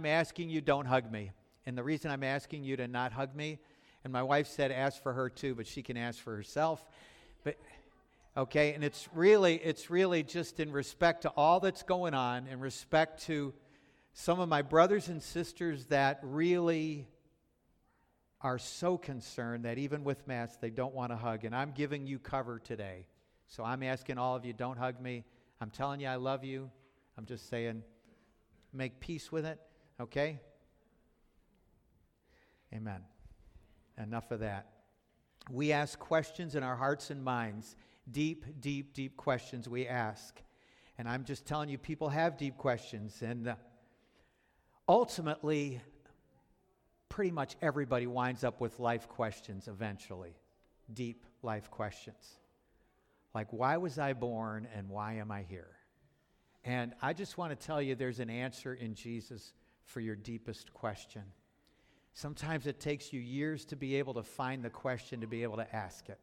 I'm asking you, don't hug me. And the reason I'm asking you to not hug me, and my wife said ask for her too, but she can ask for herself. But okay, and it's really it's really just in respect to all that's going on, in respect to some of my brothers and sisters that really are so concerned that even with masks they don't want to hug and I'm giving you cover today. So I'm asking all of you don't hug me. I'm telling you I love you. I'm just saying make peace with it, okay? Amen. Enough of that. We ask questions in our hearts and minds, deep, deep, deep questions we ask. And I'm just telling you, people have deep questions. And uh, ultimately, pretty much everybody winds up with life questions eventually, deep life questions. Like, why was I born and why am I here? And I just want to tell you there's an answer in Jesus for your deepest question. Sometimes it takes you years to be able to find the question, to be able to ask it.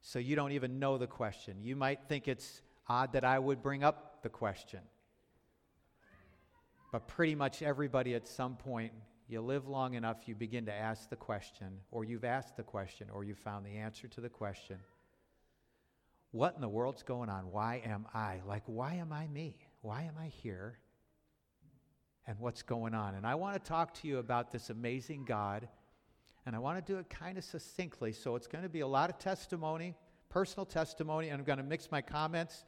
So you don't even know the question. You might think it's odd that I would bring up the question. But pretty much everybody at some point, you live long enough, you begin to ask the question, or you've asked the question, or you've found the answer to the question What in the world's going on? Why am I? Like, why am I me? Why am I here? And what's going on. And I want to talk to you about this amazing God, and I want to do it kind of succinctly. So it's going to be a lot of testimony, personal testimony, and I'm going to mix my comments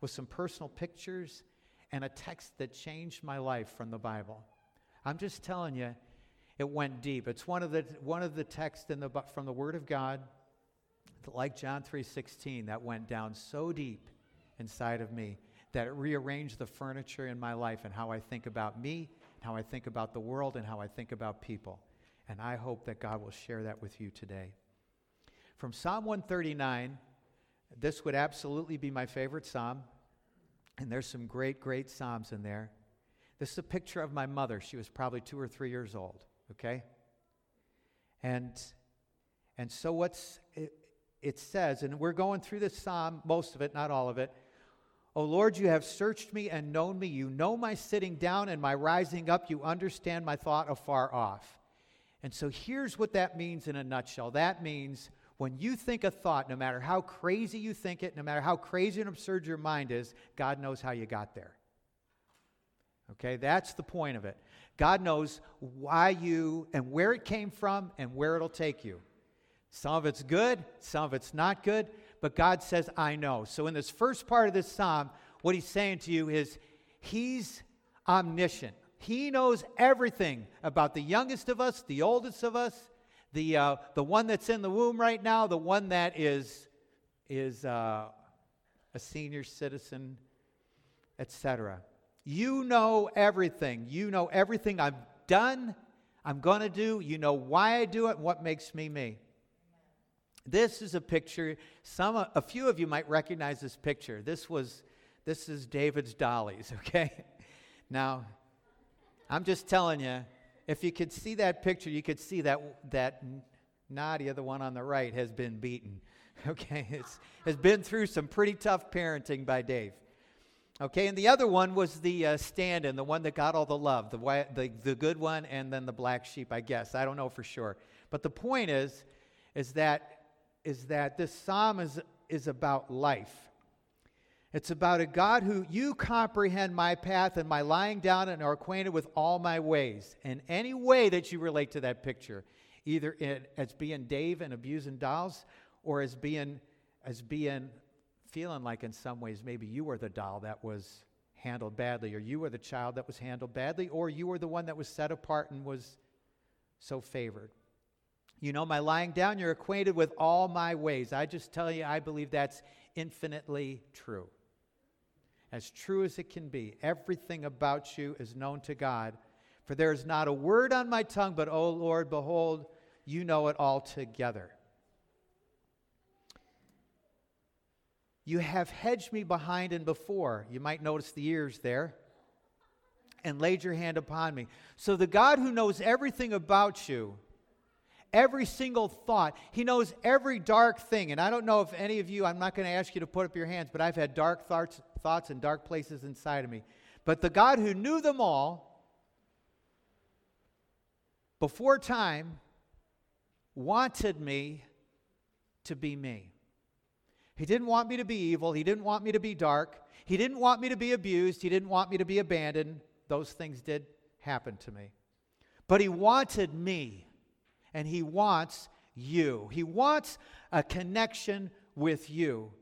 with some personal pictures and a text that changed my life from the Bible. I'm just telling you, it went deep. It's one of the one of the texts in the from the Word of God, like John 3:16, that went down so deep inside of me that it rearranged the furniture in my life and how I think about me, how I think about the world, and how I think about people. And I hope that God will share that with you today. From Psalm 139, this would absolutely be my favorite psalm. And there's some great, great psalms in there. This is a picture of my mother. She was probably two or three years old, okay? And, and so what's it, it says, and we're going through this psalm, most of it, not all of it, O Lord, you have searched me and known me. You know my sitting down and my rising up. You understand my thought afar off. And so here's what that means in a nutshell that means when you think a thought, no matter how crazy you think it, no matter how crazy and absurd your mind is, God knows how you got there. Okay, that's the point of it. God knows why you and where it came from and where it'll take you. Some of it's good, some of it's not good, but God says, I know. So, in this first part of this psalm, what he's saying to you is, He's omniscient. He knows everything about the youngest of us, the oldest of us, the, uh, the one that's in the womb right now, the one that is, is uh, a senior citizen, etc. You know everything. You know everything I've done, I'm going to do. You know why I do it, and what makes me me. This is a picture. Some, a few of you might recognize this picture. This was, this is David's dollies. Okay, now, I'm just telling you, if you could see that picture, you could see that that Nadia, the one on the right, has been beaten. Okay, it's has been through some pretty tough parenting by Dave. Okay, and the other one was the uh, stand-in, the one that got all the love, the, the the good one, and then the black sheep. I guess I don't know for sure, but the point is, is that is that this psalm is, is about life. It's about a God who you comprehend my path and my lying down and are acquainted with all my ways. And any way that you relate to that picture, either in, as being Dave and abusing dolls, or as being as being feeling like in some ways maybe you were the doll that was handled badly, or you were the child that was handled badly, or you were the one that was set apart and was so favored. You know my lying down, you're acquainted with all my ways. I just tell you, I believe that's infinitely true. As true as it can be. Everything about you is known to God. For there is not a word on my tongue, but, O Lord, behold, you know it all together. You have hedged me behind and before. You might notice the ears there. And laid your hand upon me. So the God who knows everything about you, every single thought. He knows every dark thing. And I don't know if any of you, I'm not going to ask you to put up your hands, but I've had dark thoughts, thoughts and dark places inside of me. But the God who knew them all before time, wanted me to be me. He didn't want me to be evil. He didn't want me to be dark. He didn't want me to be abused. He didn't want me to be abandoned. Those things did happen to me. But He wanted me, and He wants you. He wants a connection with you,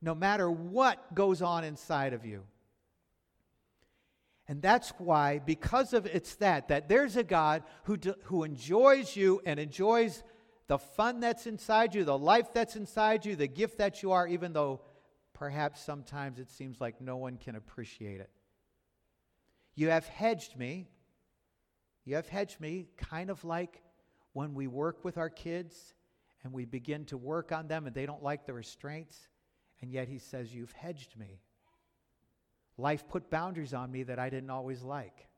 no matter what goes on inside of you. And that's why, because of it's that, that there's a God who, who enjoys you and enjoys the fun that's inside you, the life that's inside you, the gift that you are, even though perhaps sometimes it seems like no one can appreciate it. You have hedged me. You have hedged me kind of like when we work with our kids and we begin to work on them and they don't like the restraints, and yet He says, You've hedged me. Life put boundaries on me that I didn't always like.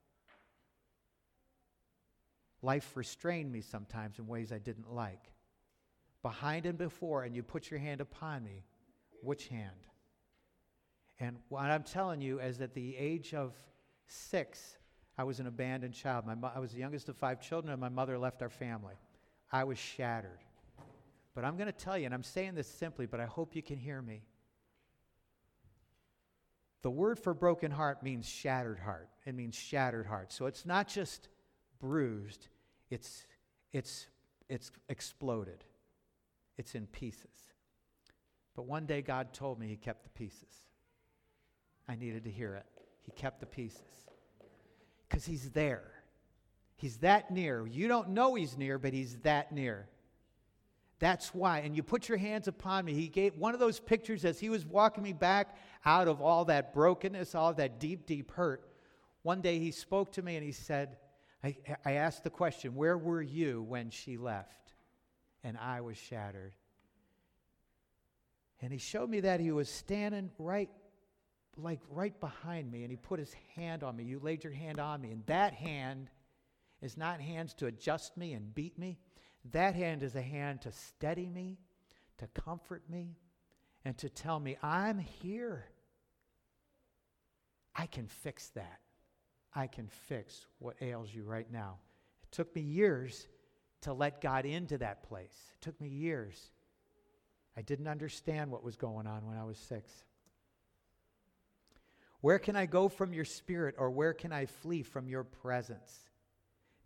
Life restrained me sometimes in ways I didn't like. Behind and before, and you put your hand upon me. Which hand? And what I'm telling you is that the age of six, I was an abandoned child. My mo- I was the youngest of five children, and my mother left our family. I was shattered. But I'm going to tell you, and I'm saying this simply, but I hope you can hear me. The word for broken heart means shattered heart. It means shattered heart. So it's not just bruised, it's, it's, it's exploded, it's in pieces. But one day God told me He kept the pieces. I needed to hear it. He kept the pieces because He's there. He's that near. You don't know He's near, but He's that near. That's why. And you put your hands upon me. He gave one of those pictures as he was walking me back out of all that brokenness, all that deep, deep hurt. One day he spoke to me and he said, I, I asked the question, Where were you when she left? And I was shattered. And he showed me that he was standing right, like right behind me, and he put his hand on me. You laid your hand on me, and that hand is not hands to adjust me and beat me. That hand is a hand to steady me, to comfort me, and to tell me, I'm here. I can fix that. I can fix what ails you right now. It took me years to let God into that place. It took me years. I didn't understand what was going on when I was six. Where can I go from your spirit, or where can I flee from your presence?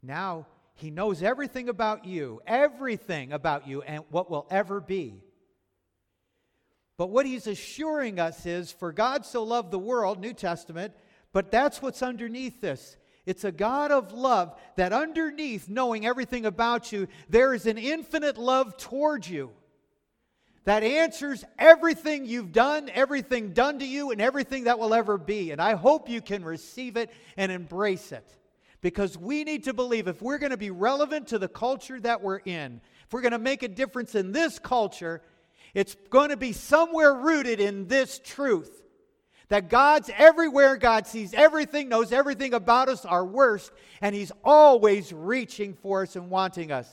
Now he knows everything about you, everything about you, and what will ever be. But what he's assuring us is for God so loved the world, New Testament, but that's what's underneath this. It's a God of love that underneath knowing everything about you, there is an infinite love towards you that answers everything you've done, everything done to you, and everything that will ever be. And I hope you can receive it and embrace it. Because we need to believe if we're going to be relevant to the culture that we're in, if we're going to make a difference in this culture, it's going to be somewhere rooted in this truth that God's everywhere, God sees everything, knows everything about us, our worst, and He's always reaching for us and wanting us.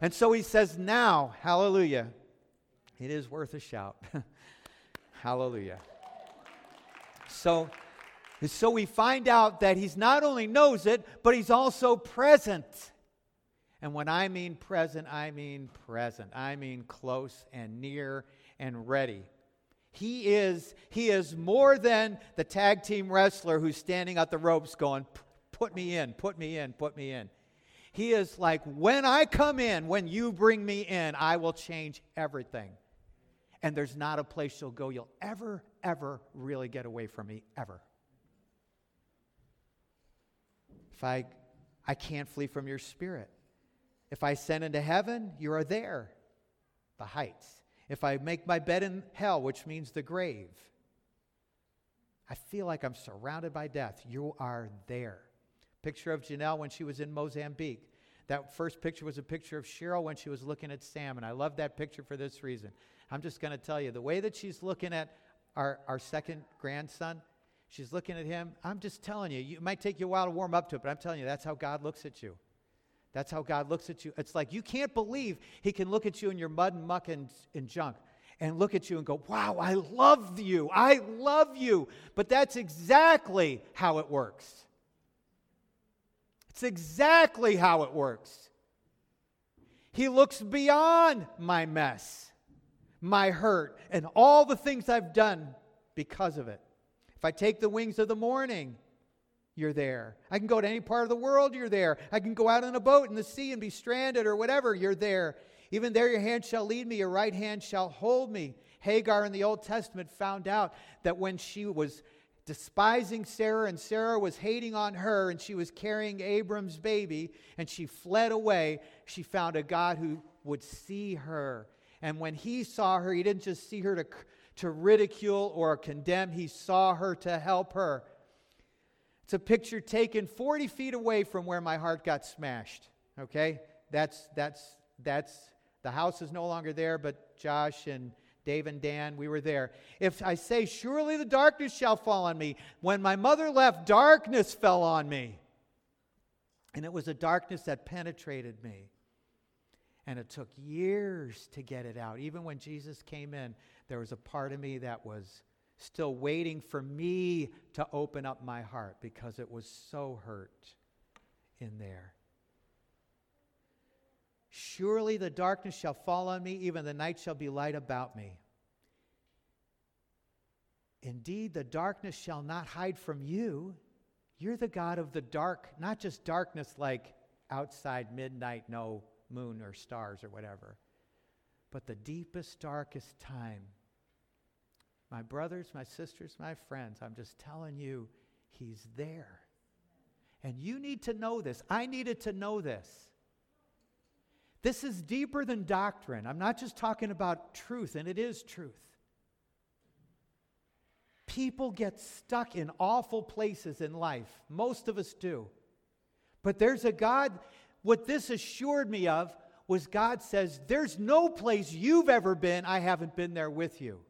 And so He says, Now, hallelujah, it is worth a shout. hallelujah. So, so we find out that He's not only knows it, but He's also present. And when I mean present, I mean present. I mean close and near and ready. He is, he is more than the tag team wrestler who's standing at the ropes going, Put me in, put me in, put me in. He is like, When I come in, when you bring me in, I will change everything. And there's not a place you'll go you'll ever, ever really get away from me, ever. If I, I can't flee from your spirit. If I ascend into heaven, you are there, the heights. If I make my bed in hell, which means the grave, I feel like I'm surrounded by death. You are there. Picture of Janelle when she was in Mozambique. That first picture was a picture of Cheryl when she was looking at Sam, and I love that picture for this reason. I'm just going to tell you the way that she's looking at our, our second grandson, she's looking at him. I'm just telling you, you, it might take you a while to warm up to it, but I'm telling you, that's how God looks at you. That's how God looks at you. It's like you can't believe He can look at you in your mud and muck and, and junk and look at you and go, Wow, I love you. I love you. But that's exactly how it works. It's exactly how it works. He looks beyond my mess, my hurt, and all the things I've done because of it. If I take the wings of the morning, you're there. I can go to any part of the world, you're there. I can go out on a boat in the sea and be stranded or whatever, you're there. Even there, your hand shall lead me, your right hand shall hold me. Hagar in the Old Testament found out that when she was despising Sarah and Sarah was hating on her and she was carrying Abram's baby and she fled away, she found a God who would see her. And when he saw her, he didn't just see her to, to ridicule or condemn, he saw her to help her. It's a picture taken 40 feet away from where my heart got smashed. Okay? That's, that's, that's, the house is no longer there, but Josh and Dave and Dan, we were there. If I say, Surely the darkness shall fall on me, when my mother left, darkness fell on me. And it was a darkness that penetrated me. And it took years to get it out. Even when Jesus came in, there was a part of me that was still waiting for me to open up my heart because it was so hurt in there. Surely the darkness shall fall on me, even the night shall be light about me. Indeed, the darkness shall not hide from you. You're the God of the dark, not just darkness like outside midnight, no moon or stars or whatever, but the deepest, darkest time my brothers, my sisters, my friends, I'm just telling you, He's there. And you need to know this. I needed to know this. This is deeper than doctrine. I'm not just talking about truth, and it is truth. People get stuck in awful places in life. Most of us do. But there's a God, what this assured me of was God says, There's no place you've ever been, I haven't been there with you.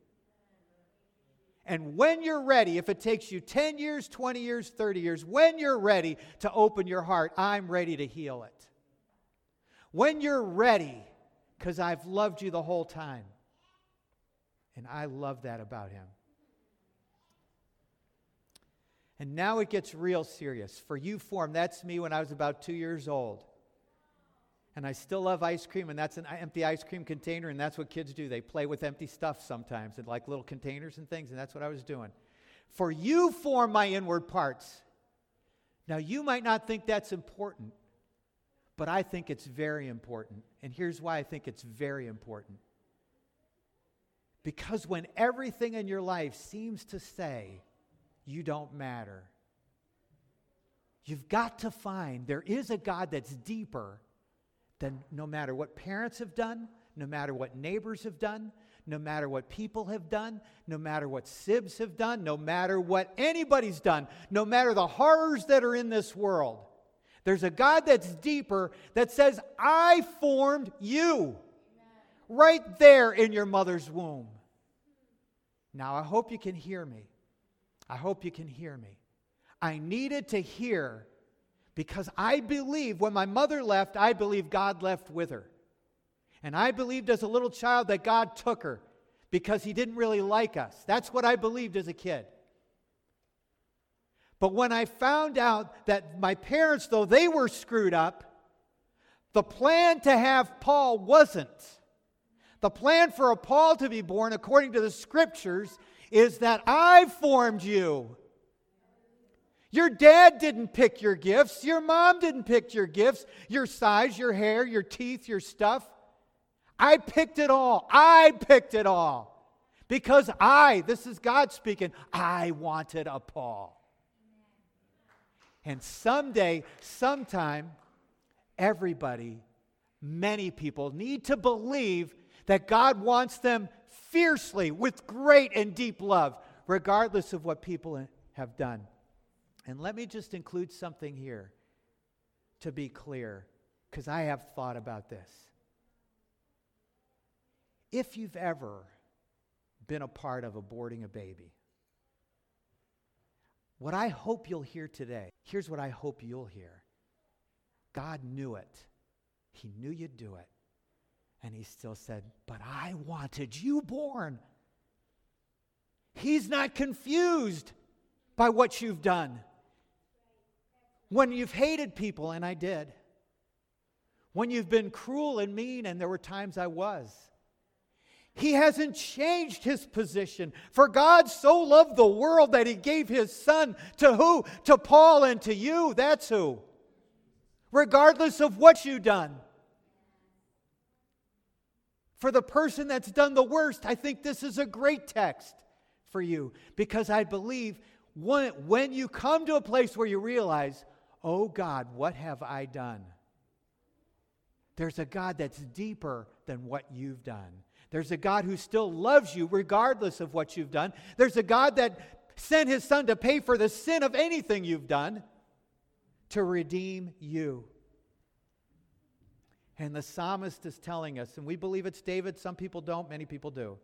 And when you're ready, if it takes you 10 years, 20 years, 30 years, when you're ready to open your heart, I'm ready to heal it. When you're ready, because I've loved you the whole time. And I love that about him. And now it gets real serious. For you, form, that's me when I was about two years old and I still love ice cream, and that's an empty ice cream container, and that's what kids do. They play with empty stuff sometimes, and like little containers and things, and that's what I was doing. For you form my inward parts. Now, you might not think that's important, but I think it's very important. And here's why I think it's very important. Because when everything in your life seems to say you don't matter, you've got to find there is a God that's deeper then no matter what parents have done, no matter what neighbors have done, no matter what people have done, no matter what sibs have done, no matter what anybody's done, no matter the horrors that are in this world, there's a God that's deeper that says, I formed you right there in your mother's womb. Now, I hope you can hear me. I hope you can hear me. I needed to hear because I believe when my mother left, I believe God left with her. And I believed as a little child that God took her because he didn't really like us. That's what I believed as a kid. But when I found out that my parents, though they were screwed up, the plan to have Paul wasn't. The plan for a Paul to be born, according to the scriptures, is that I formed you. Your dad didn't pick your gifts. Your mom didn't pick your gifts, your size, your hair, your teeth, your stuff. I picked it all. I picked it all. Because I, this is God speaking, I wanted a Paul. And someday, sometime, everybody, many people need to believe that God wants them fiercely with great and deep love, regardless of what people have done. And let me just include something here to be clear, because I have thought about this. If you've ever been a part of aborting a baby, what I hope you'll hear today, here's what I hope you'll hear God knew it, He knew you'd do it. And He still said, But I wanted you born. He's not confused by what you've done. When you've hated people, and I did. When you've been cruel and mean, and there were times I was. He hasn't changed his position. For God so loved the world that he gave his son to who? To Paul and to you. That's who. Regardless of what you've done. For the person that's done the worst, I think this is a great text for you because I believe when, when you come to a place where you realize, oh God, what have I done? There's a God that's deeper than what you've done. There's a God who still loves you regardless of what you've done. There's a God that sent his son to pay for the sin of anything you've done to redeem you. And the psalmist is telling us, and we believe it's David, some people don't, many people do.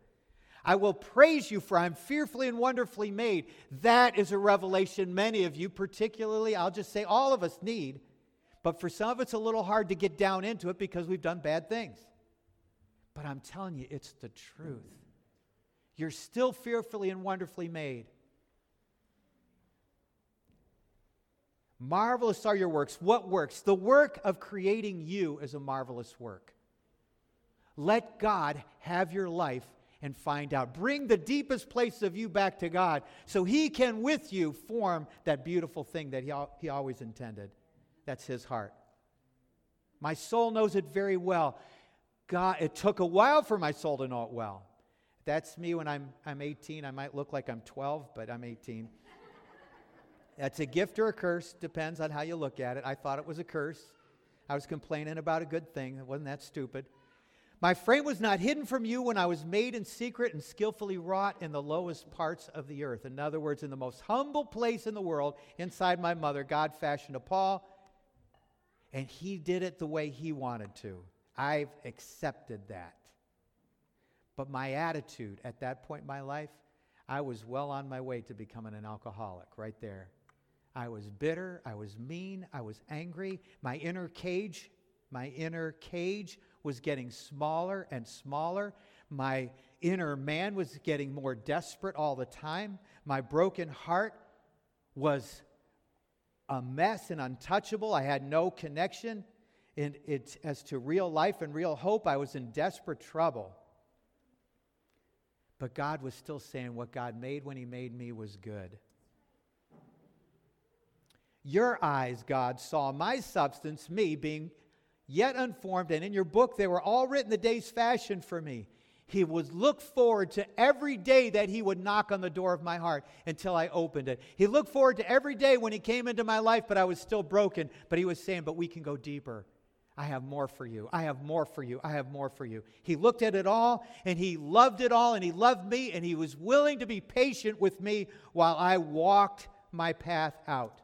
I will praise you, for I'm fearfully and wonderfully made. That is a revelation many of you, particularly, I'll just say all of us need. But for some of it's a little hard to get down into it because we've done bad things. But I'm telling you, it's the truth. You're still fearfully and wonderfully made. Marvelous are your works. What works? The work of creating you is a marvelous work. Let God have your life and find out. Bring the deepest place of you back to God so He can, with you, form that beautiful thing that He, he always intended. That's His heart. My soul knows it very well. God, it took a while for my soul to know it well. That's me when I'm, I'm 18. I might look like I'm 12, but I'm 18. That's a gift or a curse, depends on how you look at it. I thought it was a curse. I was complaining about a good thing. It wasn't that stupid. My frame was not hidden from you when I was made in secret and skillfully wrought in the lowest parts of the earth. In other words, in the most humble place in the world, inside my mother, God fashioned a Paul, and he did it the way he wanted to. I've accepted that. But my attitude at that point in my life, I was well on my way to becoming an alcoholic right there. I was bitter, I was mean, I was angry. My inner cage, my inner cage was getting smaller and smaller. My inner man was getting more desperate all the time. My broken heart was a mess and untouchable. I had no connection in it, as to real life and real hope. I was in desperate trouble. But God was still saying what God made when He made me was good. Your eyes, God, saw my substance, me, being yet unformed, and in your book they were all written the days fashioned for me. He would look forward to every day that he would knock on the door of my heart until I opened it. He looked forward to every day when he came into my life, but I was still broken. But he was saying, But we can go deeper. I have more for you. I have more for you. I have more for you. He looked at it all and he loved it all and he loved me and he was willing to be patient with me while I walked my path out.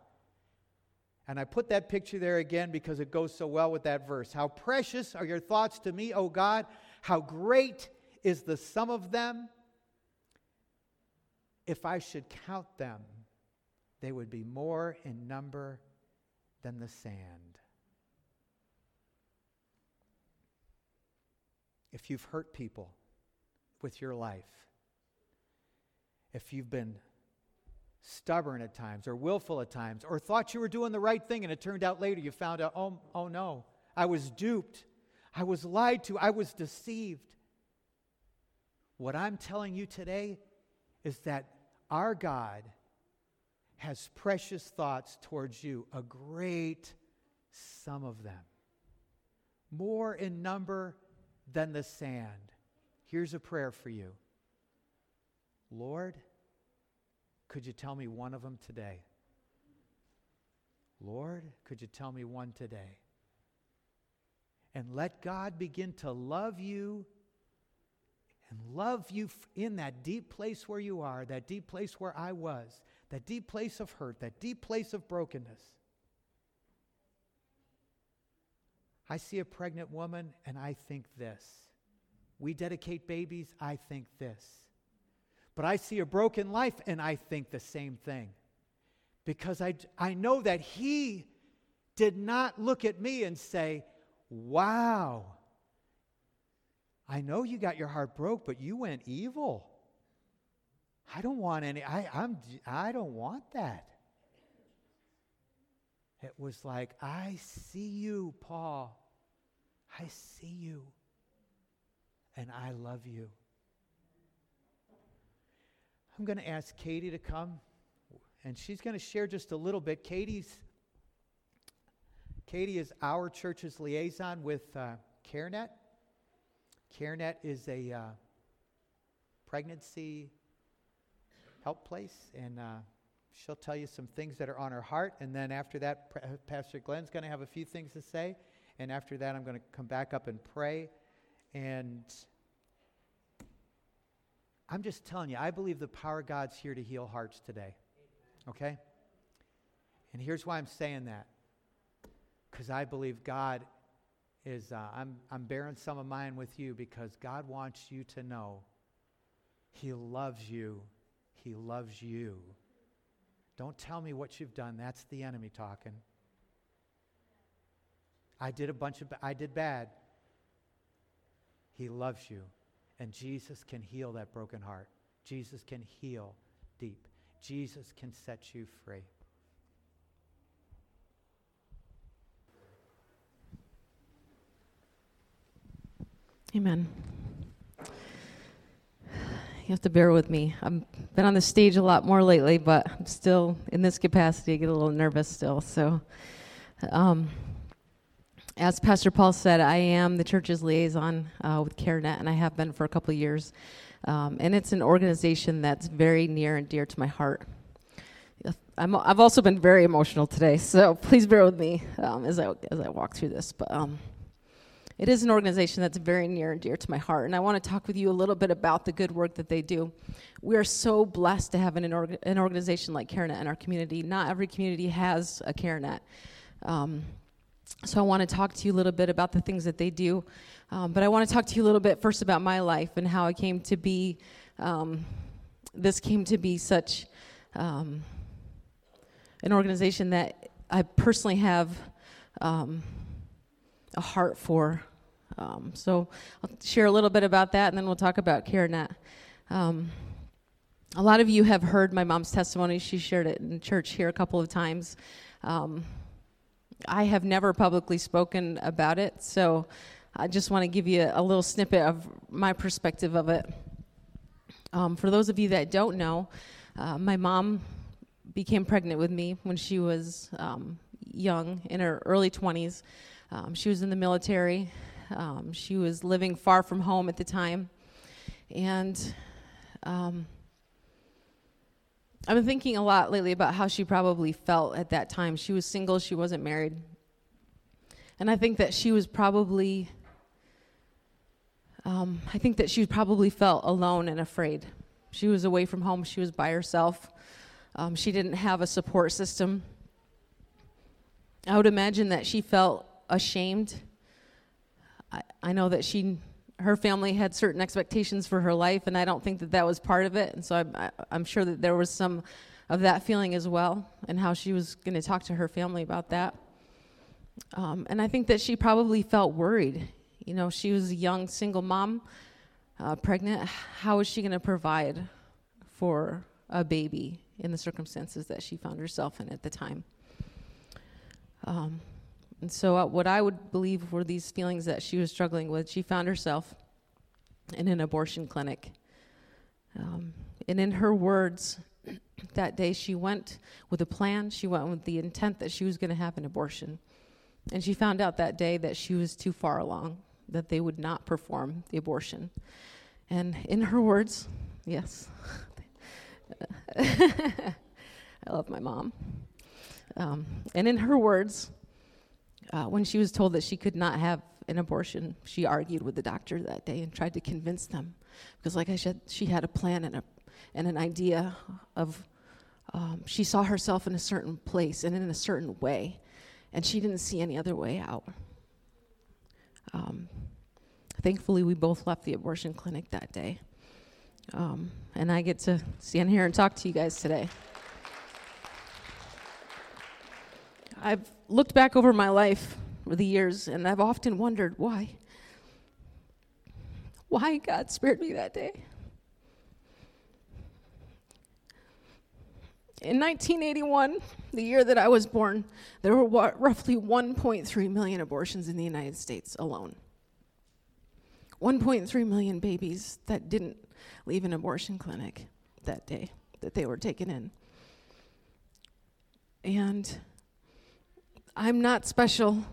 And I put that picture there again because it goes so well with that verse. How precious are your thoughts to me, O God? How great is the sum of them? If I should count them, they would be more in number than the sand. if you've hurt people with your life, if you've been stubborn at times or willful at times or thought you were doing the right thing and it turned out later you found out, oh, oh no, I was duped, I was lied to, I was deceived. What I'm telling you today is that our God has precious thoughts towards you, a great sum of them, more in number than the sand. Here's a prayer for you. Lord, could you tell me one of them today? Lord, could you tell me one today? And let God begin to love you and love you in that deep place where you are, that deep place where I was, that deep place of hurt, that deep place of brokenness. I see a pregnant woman and I think this. We dedicate babies, I think this. But I see a broken life and I think the same thing. Because I, I know that he did not look at me and say, Wow, I know you got your heart broke, but you went evil. I don't want any, I, I'm, I don't want that. It was like, I see you, Paul. I see you. And I love you. I'm going to ask Katie to come, and she's going to share just a little bit. Katie's Katie is our church's liaison with uh, CareNet. CareNet is a uh, pregnancy help place, and uh, she'll tell you some things that are on her heart. And then after that, Pastor Glenn's going to have a few things to say. And after that, I'm going to come back up and pray. And I'm just telling you, I believe the power of God's here to heal hearts today. Okay? And here's why I'm saying that. Because I believe God is, uh, I'm, I'm bearing some of mine with you because God wants you to know He loves you. He loves you. Don't tell me what you've done. That's the enemy talking. I did a bunch of, I did bad. He loves you. And Jesus can heal that broken heart. Jesus can heal deep. Jesus can set you free. Amen. You have to bear with me. I've been on the stage a lot more lately, but I'm still in this capacity. I get a little nervous still. So, um, as Pastor Paul said, I am the church's liaison uh, with CareNet, and I have been for a couple years. Um, and it's an organization that's very near and dear to my heart. i have also been very emotional today, so please bear with me um, as, I, as I walk through this. But um, it is an organization that's very near and dear to my heart, and I want to talk with you a little bit about the good work that they do. We are so blessed to have an, an organization like CareNet in our community. Not every community has a CareNet. Um, so I want to talk to you a little bit about the things that they do. Um, but I want to talk to you a little bit first about my life and how I came to be, um, this came to be such um, an organization that I personally have um, a heart for. Um, so I'll share a little bit about that and then we'll talk about CareNet. Um, a lot of you have heard my mom's testimony. She shared it in church here a couple of times. Um, I have never publicly spoken about it, so I just want to give you a, little snippet of my perspective of it. Um, for those of you that don't know, uh, my mom became pregnant with me when she was um, young, in her early 20s. Um, she was in the military. Um, she was living far from home at the time. And um, I've been thinking a lot lately about how she probably felt at that time. She was single, she wasn't married. And I think that she was probably, um, I think that she probably felt alone and afraid. She was away from home, she was by herself. Um, she didn't have a support system. I would imagine that she felt ashamed. I, I know that she her family had certain expectations for her life, and I don't think that that was part of it. And so I'm, I'm sure that there was some of that feeling as well, and how she was going to talk to her family about that. Um, and I think that she probably felt worried. You know, she was a young single mom, uh, pregnant. How was she going to provide for a baby in the circumstances that she found herself in at the time? Um, and so, uh, what I would believe were these feelings that she was struggling with, she found herself in an abortion clinic. Um, and in her words, that day she went with a plan, she went with the intent that she was going to have an abortion. And she found out that day that she was too far along, that they would not perform the abortion. And in her words, yes, I love my mom. Um, and in her words, uh, when she was told that she could not have an abortion, she argued with the doctor that day and tried to convince them. Because, like I said, she had a plan and, a, and an idea of, um, she saw herself in a certain place and in a certain way, and she didn't see any other way out. Um, thankfully, we both left the abortion clinic that day. Um, and I get to stand here and talk to you guys today. I've looked back over my life over the years and I've often wondered why. Why God spared me that day. In 1981, the year that I was born, there were wa- roughly 1.3 million abortions in the United States alone. 1.3 million babies that didn't leave an abortion clinic that day that they were taken in. And I'm not special.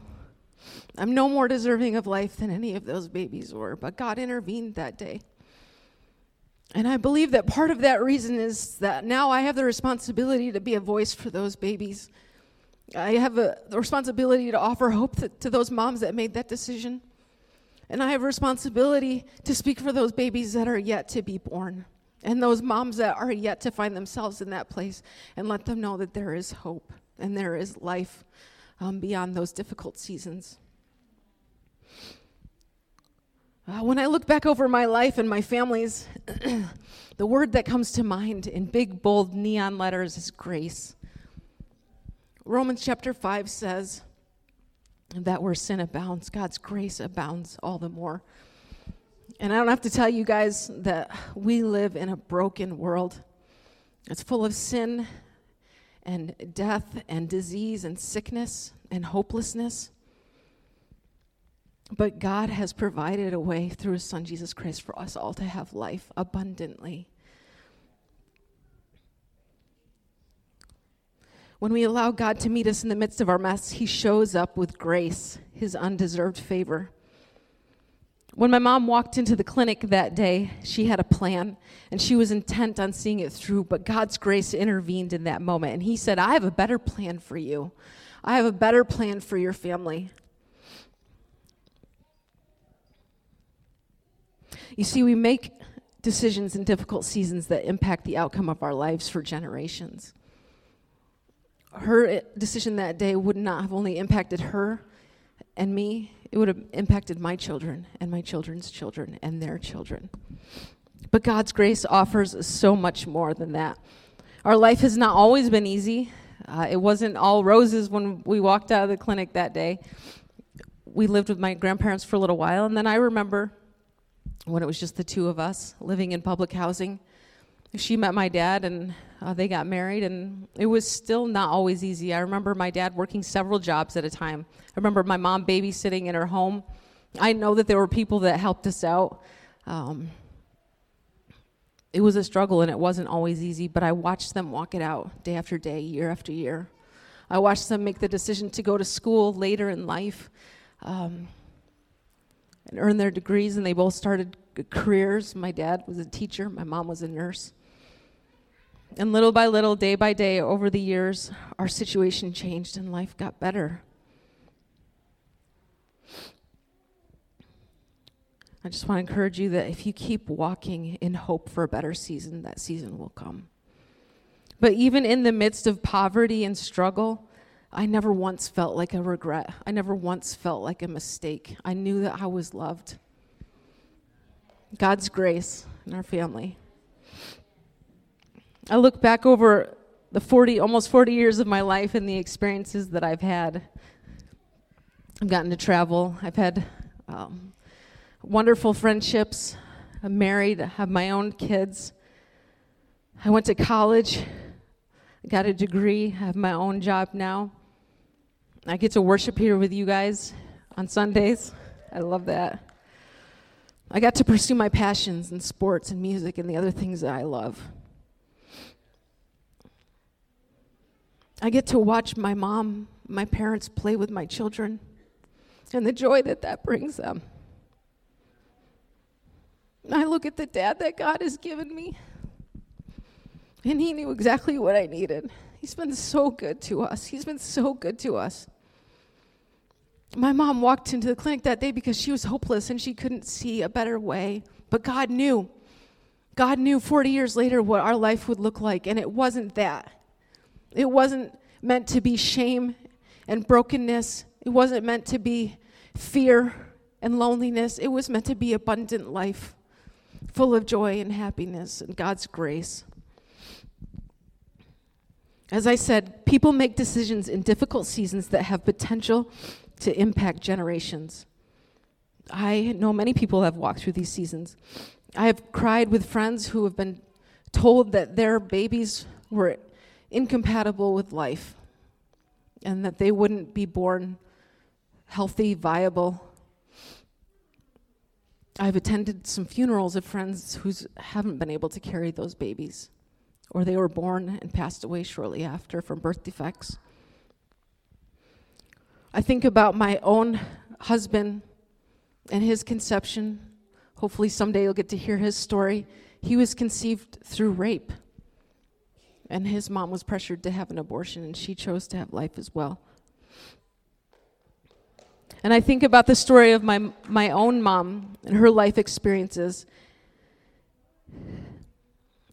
I'm no more deserving of life than any of those babies were, but God intervened that day. And I believe that part of that reason is that now I have the responsibility to be a voice for those babies. I have a, the responsibility to offer hope to, to those moms that made that decision. And I have a responsibility to speak for those babies that are yet to be born and those moms that are yet to find themselves in that place and let them know that there is hope and there is life um, beyond those difficult seasons. Uh, when I look back over my life and my family's, the word that comes to mind in big, bold neon letters is grace. Romans chapter 5 says that where sin abounds, God's grace abounds all the more. And I don't have to tell you guys that we live in a broken world. It's full of sin and death and disease and sickness and hopelessness. But God has provided a way through His Son Jesus Christ for us all to have life abundantly. When we allow God to meet us in the midst of our mess, He shows up with grace, His undeserved favor. When my mom walked into the clinic that day, she had a plan and she was intent on seeing it through, but God's grace intervened in that moment. And He said, I have a better plan for you. I have a better plan for your family. You see, we make decisions in difficult seasons that impact the outcome of our lives for generations. Her decision that day would not have only impacted her and me, it would have impacted my children and my children's children and their children. But God's grace offers so much more than that. Our life has not always been easy. Uh, it wasn't all roses when we walked out of the clinic that day. We lived with my grandparents for a little while, and then I remember when it was just the two of us living in public housing. She met my dad and uh, they got married, and it was still not always easy. I remember my dad working several jobs at a time. I remember my mom babysitting in her home. I know that there were people that helped us out. Um, it was a struggle and it wasn't always easy, but I watched them walk it out day after day, year after year. I watched them make the decision to go to school later in life. Um, and earn their degrees, and they both started careers. My dad was a teacher, my mom was a nurse. And little by little, day by day, over the years, our situation changed and life got better. I just want to encourage you that if you keep walking in hope for a better season, that season will come. But even in the midst of poverty and struggle, I never once felt like a regret. I never once felt like a mistake. I knew that I was loved. God's grace in our family. I look back over the 40, almost 40 years of my life and the experiences that I've had. I've gotten to travel. I've had um, wonderful friendships. I'm married. I have my own kids. I went to college. I got a degree. I have my own job now. I get to worship here with you guys on Sundays. I love that. I got to pursue my passions in sports and music and the other things that I love. I get to watch my mom, my parents play with my children and the joy that that brings them. I look at the dad that God has given me, and he knew exactly what I needed. He's been so good to us. He's been so good to us. My mom walked into the clinic that day because she was hopeless and she couldn't see a better way. But God knew. God knew 40 years later what our life would look like, and it wasn't that. It wasn't meant to be shame and brokenness, it wasn't meant to be fear and loneliness. It was meant to be abundant life, full of joy and happiness and God's grace. As I said, people make decisions in difficult seasons that have potential to impact generations. I know many people have walked through these seasons. I have cried with friends who have been told that their babies were incompatible with life and that they wouldn't be born healthy, viable. I've attended some funerals of friends who haven't been able to carry those babies, or they were born and passed away shortly after from birth defects. I think about my own husband and his conception. Hopefully, someday you'll get to hear his story. He was conceived through rape, and his mom was pressured to have an abortion, and she chose to have life as well. And I think about the story of my, my own mom and her life experiences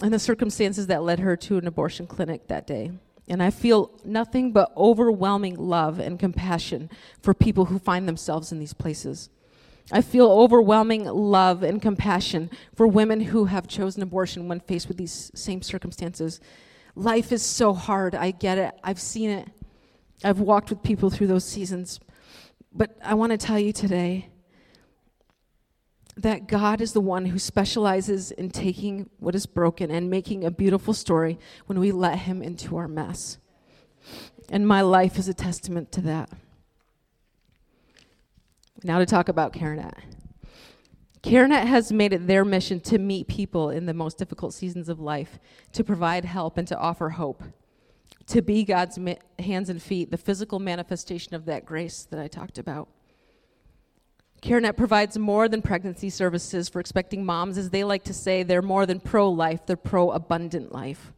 and the circumstances that led her to an abortion clinic that day. And I feel nothing but overwhelming love and compassion for people who find themselves in these places. I feel overwhelming love and compassion for women who have chosen abortion when faced with these same circumstances. Life is so hard. I get it. I've seen it. I've walked with people through those seasons. But I want to tell you today that God is the one who specializes in taking what is broken and making a beautiful story when we let Him into our mess. And my life is a testament to that. Now to talk about CareNet. CareNet has made it their mission to meet people in the most difficult seasons of life, to provide help and to offer hope, to be God's hands and feet, the physical manifestation of that grace that I talked about. CareNet provides more than pregnancy services for expecting moms. As they like to say, they're more than pro life, they're pro abundant life.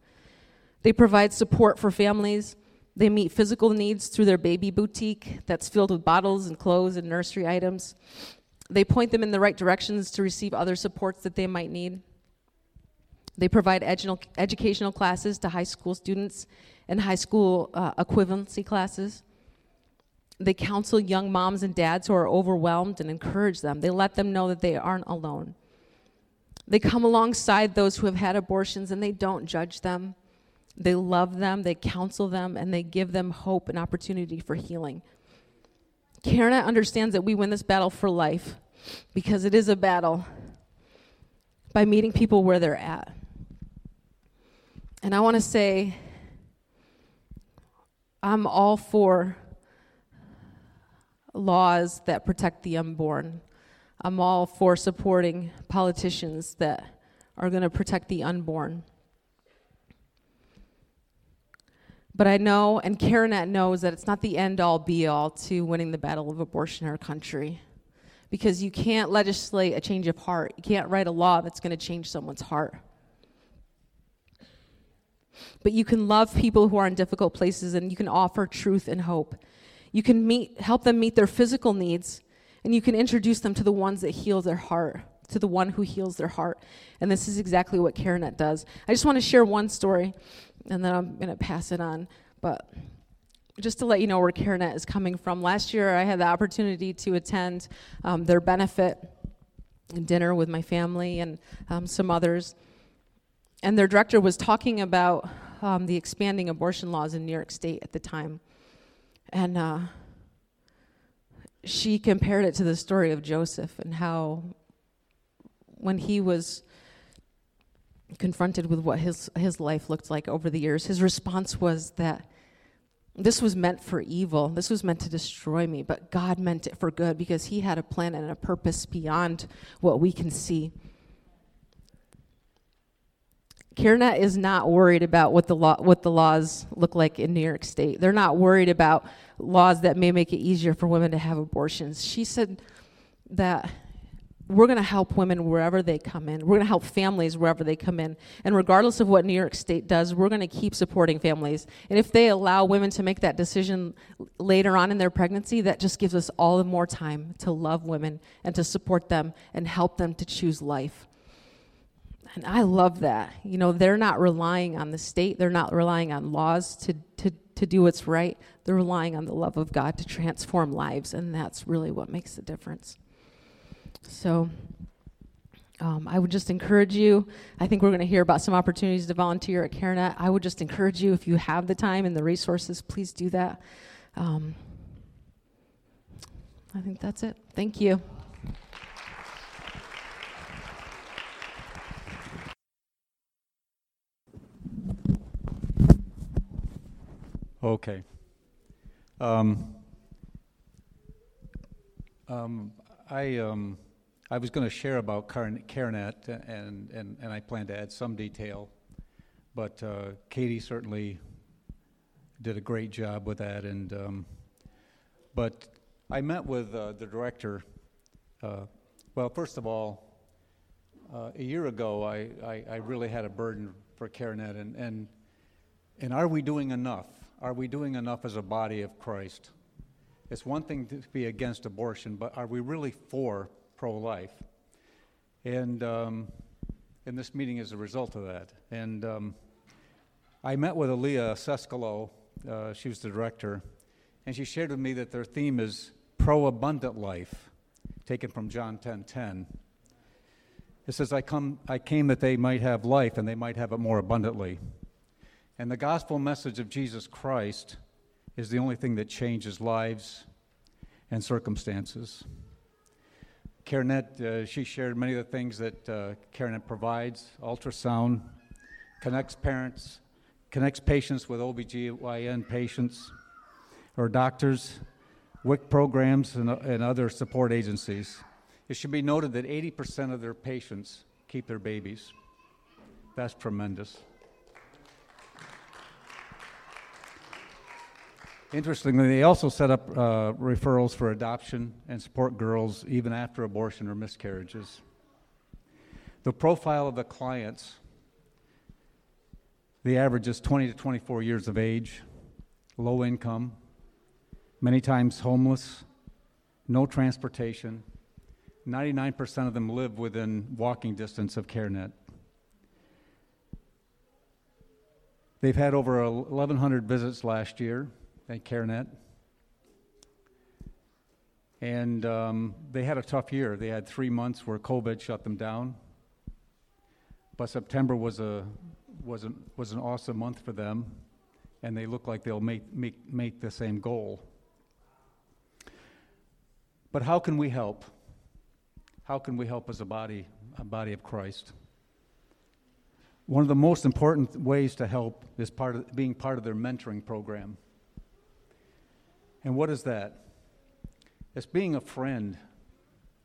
They provide support for families. They meet physical needs through their baby boutique that's filled with bottles and clothes and nursery items. They point them in the right directions to receive other supports that they might need. They provide edu- educational classes to high school students and high school uh, equivalency classes. They counsel young moms and dads who are overwhelmed and encourage them. They let them know that they aren't alone. They come alongside those who have had abortions and they don't judge them. They love them, they counsel them, and they give them hope and opportunity for healing. CareNet understands that we win this battle for life because it is a battle by meeting people where they're at. And I want to say, I'm all for laws that protect the unborn. I'm all for supporting politicians that are going to protect the unborn. But I know, and CareNet knows, that it's not the end all be all to winning the battle of abortion in our country. Because you can't legislate a change of heart, you can't write a law that's going to change someone's heart. But you can love people who are in difficult places and you can offer truth and hope. You can meet, help them meet their physical needs, and you can introduce them to the ones that heal their heart, to the one who heals their heart. And this is exactly what CareNet does. I just want to share one story, and then I'm going to pass it on. But just to let you know where CareNet is coming from, last year I had the opportunity to attend um, their benefit dinner with my family and um, some others. And their director was talking about um, the expanding abortion laws in New York State at the time. And uh, she compared it to the story of Joseph and how, when he was confronted with what his, his life looked like over the years, his response was that this was meant for evil. This was meant to destroy me, but God meant it for good because He had a plan and a purpose beyond what we can see. CareNet is not worried about what the law, what the laws look like in New York State. They're not worried about laws that may make it easier for women to have abortions. She said that we're going to help women wherever they come in. We're going to help families wherever they come in. And regardless of what New York State does, we're going to keep supporting families. And if they allow women to make that decision later on in their pregnancy, that just gives us all the more time to love women and to support them and help them to choose life. And I love that. You know, they're not relying on the state, they're not relying on laws to, to, to do what's right. They're relying on the love of God to transform lives, and that's really what makes the difference. So, um, I would just encourage you. I think we're going to hear about some opportunities to volunteer at CareNet. I would just encourage you, if you have the time and the resources, please do that. Um, I think that's it. Thank you. Okay. Um, um, I, um, I was going to share about CareNet, and, and, and I plan to add some detail, but uh, Katie certainly did a great job with that. And um, but I met with uh, the director. Uh, well, first of all, uh, a year ago, I, I, I really had a burden for CareNet, and, and and are we doing enough? Are we doing enough as a body of Christ? It's one thing to be against abortion, but are we really for pro-life? And um, and this meeting is a result of that. And um, I met with Aaliyah Seskalo uh, she was the director, and she shared with me that their theme is pro abundant life, taken from John 10 10. It says, I, come, I came that they might have life and they might have it more abundantly. And the gospel message of Jesus Christ is the only thing that changes lives and circumstances. CareNet, uh, she shared many of the things that uh, CareNet provides ultrasound, connects parents connects patients with OBGYN patients or doctors, WIC programs, and, and other support agencies. It should be noted that 80% of their patients keep their babies. That's tremendous. Interestingly, they also set up uh, referrals for adoption and support girls even after abortion or miscarriages. The profile of the clients the average is 20 to 24 years of age, low income, many times homeless, no transportation. 99% of them live within walking distance of CareNet. They've had over 1,100 visits last year at CareNet. And um, they had a tough year. They had three months where COVID shut them down. But September was a was an, was an awesome month for them, and they look like they'll make, make, make the same goal. But how can we help? How can we help as a body, a body of Christ? One of the most important ways to help is part of, being part of their mentoring program. And what is that? It's being a friend,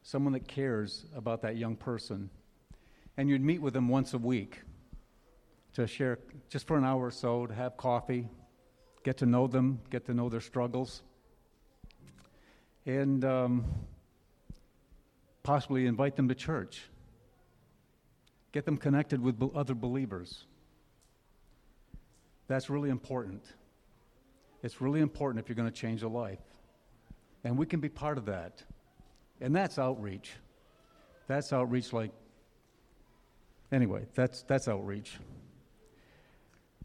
someone that cares about that young person. And you'd meet with them once a week to share just for an hour or so, to have coffee, get to know them, get to know their struggles, and um, possibly invite them to church. Get them connected with other believers. That's really important. It's really important if you're going to change a life. And we can be part of that. And that's outreach. That's outreach like, anyway, that's, that's outreach.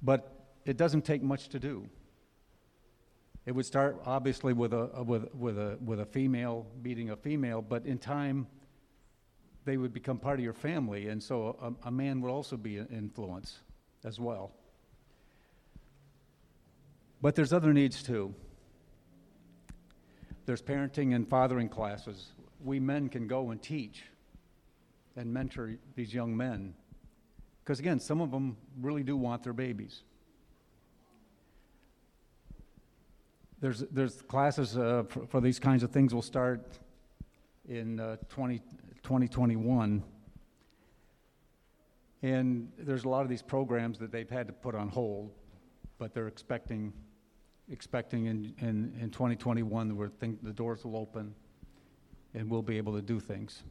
But it doesn't take much to do. It would start obviously with a, with, with, a, with a female beating a female, but in time, they would become part of your family, and so a, a man would also be an influence as well. But there's other needs too. There's parenting and fathering classes. We men can go and teach and mentor these young men because again, some of them really do want their babies. There's, there's classes uh, for, for, these kinds of things will start in uh, 20, 2021. And there's a lot of these programs that they've had to put on hold, but they're expecting, expecting in, in, in 2021 where think the doors will open and we'll be able to do things.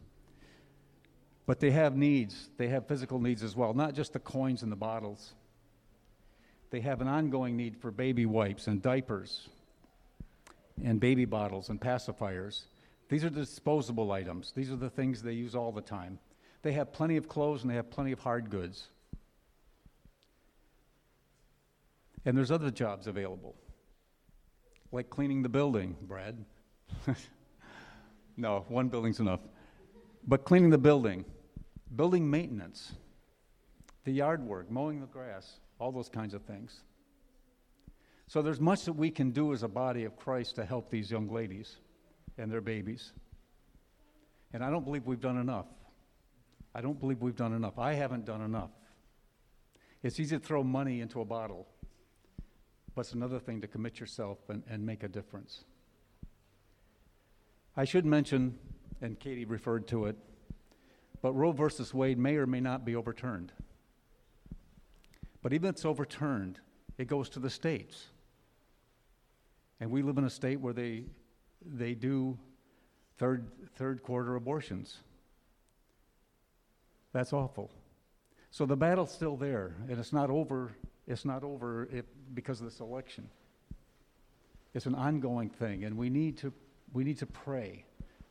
But they have needs. They have physical needs as well, not just the coins and the bottles. They have an ongoing need for baby wipes and diapers and baby bottles and pacifiers. These are the disposable items. These are the things they use all the time. They have plenty of clothes and they have plenty of hard goods. And there's other jobs available, like cleaning the building, Brad. no, one building's enough. But cleaning the building, building maintenance, the yard work, mowing the grass, all those kinds of things. So there's much that we can do as a body of Christ to help these young ladies and their babies. And I don't believe we've done enough. I don't believe we've done enough. I haven't done enough. It's easy to throw money into a bottle, but it's another thing to commit yourself and, and make a difference. I should mention, and Katie referred to it, but Roe versus Wade may or may not be overturned. But even if it's overturned, it goes to the states. And we live in a state where they, they do third, third quarter abortions. That's awful. So the battle's still there, and it's not over. It's not over because of this election. It's an ongoing thing, and we need to we need to pray.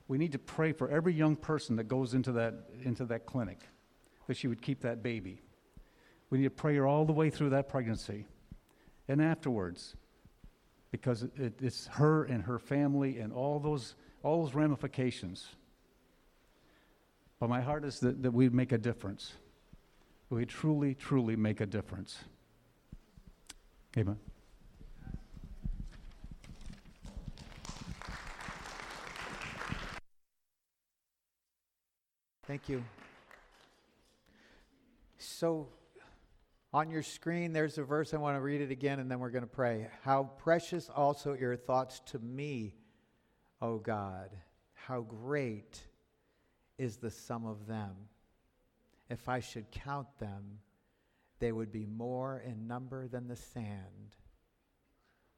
We need to pray for every young person that goes into that into that clinic, that she would keep that baby. We need to pray her all the way through that pregnancy, and afterwards, because it, it's her and her family and all those all those ramifications. But my heart is that, that we'd make a difference we truly, truly make a difference. Amen. Thank you. So, on your screen, there's a verse. I want to read it again and then we're going to pray. How precious also your thoughts to me, O God. How great is the sum of them if I should count them, they would be more in number than the sand.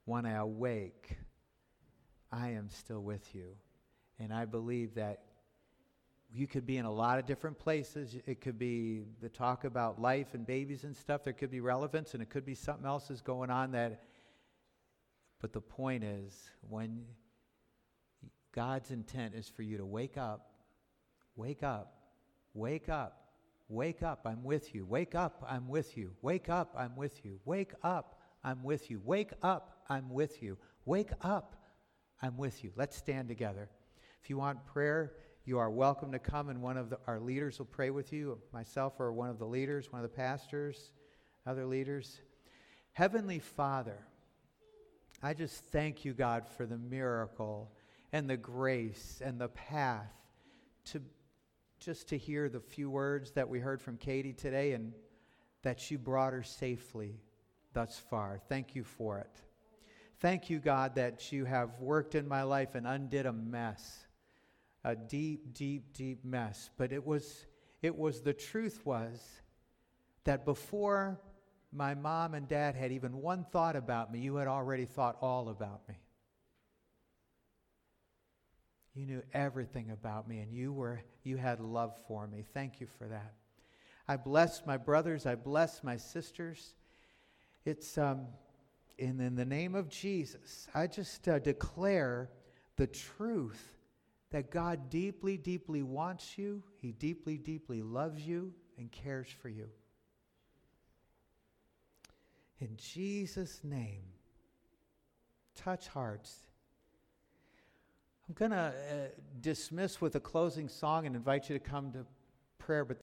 When I awake, I am still with you. And I believe that you could be in a lot of different places. It could be the talk about life and babies and stuff. There could be relevance, and it could be something else is going on that. But the point is, when God's intent is for you to wake up, wake up, wake up, Wake up, I'm with you. Wake up, I'm with you. Wake up, I'm with you. Wake up, I'm with you. Wake up, I'm with you. Wake up, I'm with you. Let's stand together. If you want prayer, you are welcome to come, and one of the, our leaders will pray with you, myself or one of the leaders, one of the pastors, other leaders. Heavenly Father, I just thank you, God, for the miracle and the grace and the path to just to hear the few words that we heard from Katie today and that you brought her safely thus far. Thank you for it. Thank you, God, that you have worked in my life and undid a mess, a deep, deep, deep mess. But it was, it was the truth was that before my mom and dad had even one thought about me, you had already thought all about me. You knew everything about me and you were you had love for me. Thank you for that. I bless my brothers, I bless my sisters. It's um in, in the name of Jesus, I just uh, declare the truth that God deeply, deeply wants you. He deeply, deeply loves you and cares for you. In Jesus' name, touch hearts I'm going to uh, dismiss with a closing song and invite you to come to prayer, but